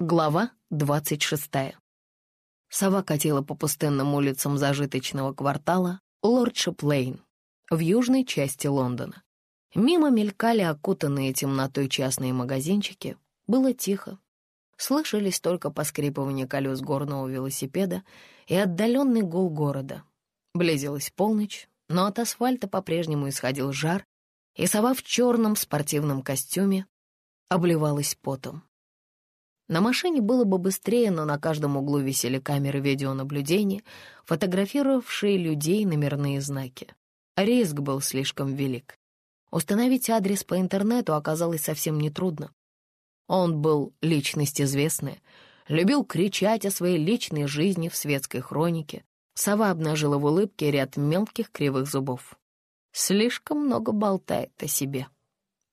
Глава двадцать шестая. Сова катила по пустынным улицам зажиточного квартала Лордшип-Лейн в южной части Лондона. Мимо мелькали окутанные темнотой частные магазинчики. Было тихо. Слышались только поскрипывание колес горного велосипеда и отдаленный гул города. Близилась полночь, но от асфальта по-прежнему исходил жар, и сова в черном спортивном костюме обливалась потом. На машине было бы быстрее, но на каждом углу висели камеры видеонаблюдения, фотографировавшие людей номерные знаки. Риск был слишком велик. Установить адрес по интернету оказалось совсем нетрудно. Он был личность известная, любил кричать о своей личной жизни в светской хронике. Сова обнажила в улыбке ряд мелких кривых зубов. Слишком много болтает о себе.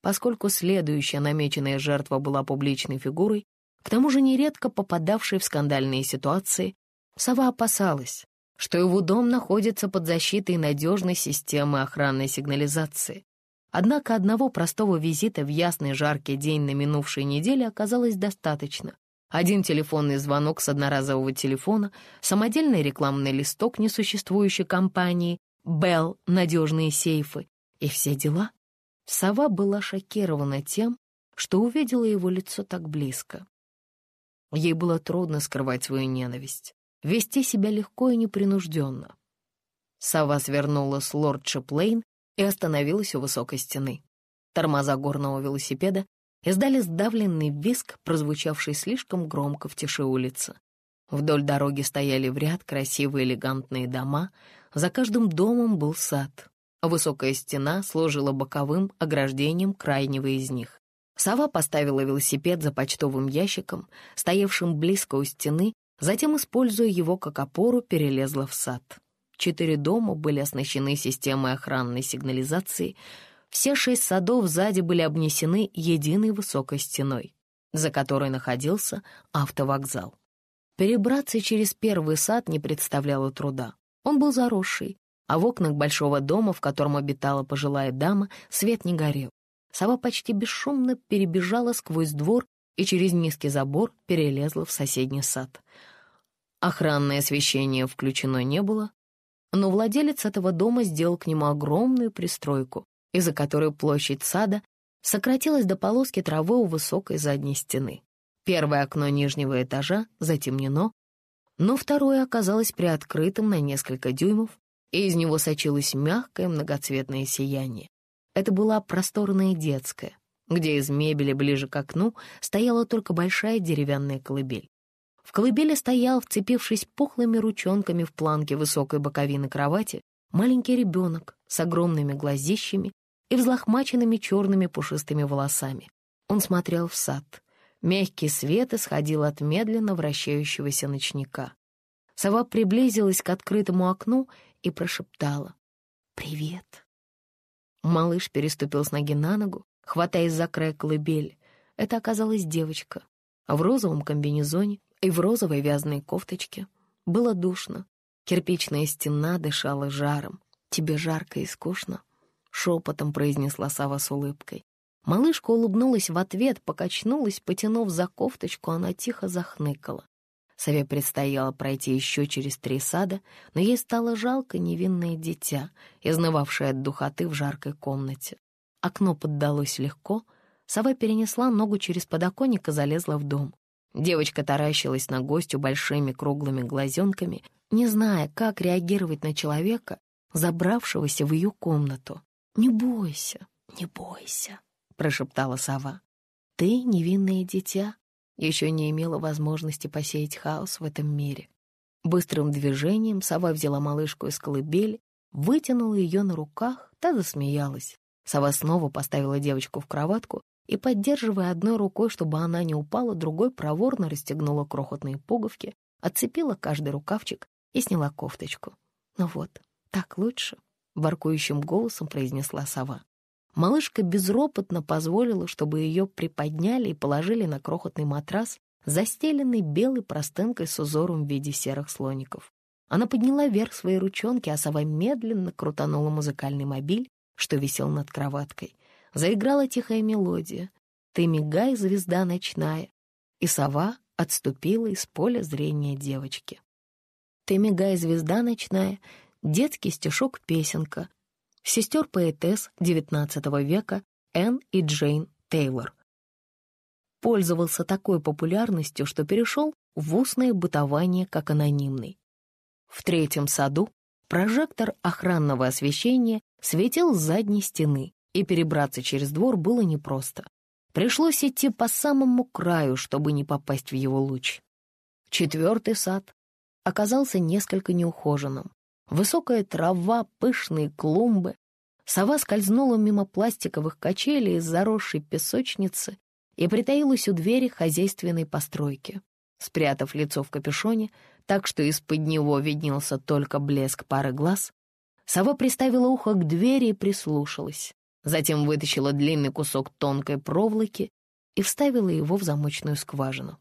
Поскольку следующая намеченная жертва была публичной фигурой, к тому же нередко попадавший в скандальные ситуации, сова опасалась, что его дом находится под защитой надежной системы охранной сигнализации. Однако одного простого визита в ясный жаркий день на минувшей неделе оказалось достаточно. Один телефонный звонок с одноразового телефона, самодельный рекламный листок несуществующей компании, Bell, надежные сейфы и все дела. Сова была шокирована тем, что увидела его лицо так близко. Ей было трудно скрывать свою ненависть, вести себя легко и непринужденно. Сова свернула с Лордшип Лейн и остановилась у высокой стены. Тормоза горного велосипеда издали сдавленный виск, прозвучавший слишком громко в тиши улицы. Вдоль дороги стояли в ряд красивые элегантные дома, за каждым домом был сад. Высокая стена служила боковым ограждением крайнего из них. Сова поставила велосипед за почтовым ящиком, стоявшим близко у стены, затем, используя его как опору, перелезла в сад. Четыре дома были оснащены системой охранной сигнализации. Все шесть садов сзади были обнесены единой высокой стеной, за которой находился автовокзал. Перебраться через первый сад не представляло труда. Он был заросший, а в окнах большого дома, в котором обитала пожилая дама, свет не горел. Сова почти бесшумно перебежала сквозь двор и через низкий забор перелезла в соседний сад. Охранное освещение включено не было, но владелец этого дома сделал к нему огромную пристройку, из-за которой площадь сада сократилась до полоски травы у высокой задней стены. Первое окно нижнего этажа затемнено, но второе оказалось приоткрытым на несколько дюймов, и из него сочилось мягкое многоцветное сияние. Это была просторная детская, где из мебели ближе к окну стояла только большая деревянная колыбель. В колыбели стоял, вцепившись пухлыми ручонками в планке высокой боковины кровати, маленький ребенок с огромными глазищами и взлохмаченными черными пушистыми волосами. Он смотрел в сад. Мягкий свет исходил от медленно вращающегося ночника. Сова приблизилась к открытому окну и прошептала «Привет». Малыш переступил с ноги на ногу, хватаясь за край колыбели. Это оказалась девочка. В розовом комбинезоне и в розовой вязаной кофточке. Было душно. Кирпичная стена дышала жаром. «Тебе жарко и скучно?» — шепотом произнесла Сава с улыбкой. Малышка улыбнулась в ответ, покачнулась, потянув за кофточку, она тихо захныкала. Сове предстояло пройти еще через три сада, но ей стало жалко невинное дитя, изнывавшее от духоты в жаркой комнате. Окно поддалось легко, сова перенесла ногу через подоконник и залезла в дом. Девочка таращилась на гостю большими круглыми глазенками, не зная, как реагировать на человека, забравшегося в ее комнату. «Не бойся, не бойся», — прошептала сова. «Ты невинное дитя, еще не имела возможности посеять хаос в этом мире. Быстрым движением сова взяла малышку из колыбели, вытянула ее на руках, та засмеялась. Сова снова поставила девочку в кроватку и, поддерживая одной рукой, чтобы она не упала, другой проворно расстегнула крохотные пуговки, отцепила каждый рукавчик и сняла кофточку. «Ну вот, так лучше», — воркующим голосом произнесла сова. Малышка безропотно позволила, чтобы ее приподняли и положили на крохотный матрас, застеленный белой простынкой с узором в виде серых слоников. Она подняла вверх свои ручонки, а сова медленно крутанула музыкальный мобиль, что висел над кроваткой. Заиграла тихая мелодия «Ты мигай, звезда ночная», и сова отступила из поля зрения девочки. «Ты мигай, звезда ночная», детский стишок-песенка, сестер-поэтесс XIX века Энн и Джейн Тейлор. Пользовался такой популярностью, что перешел в устное бытование как анонимный. В третьем саду прожектор охранного освещения светил с задней стены, и перебраться через двор было непросто. Пришлось идти по самому краю, чтобы не попасть в его луч. Четвертый сад оказался несколько неухоженным. Высокая трава, пышные клумбы. Сова скользнула мимо пластиковых качелей из заросшей песочницы и притаилась у двери хозяйственной постройки. Спрятав лицо в капюшоне, так что из-под него виднелся только блеск пары глаз, сова приставила ухо к двери и прислушалась. Затем вытащила длинный кусок тонкой проволоки и вставила его в замочную скважину.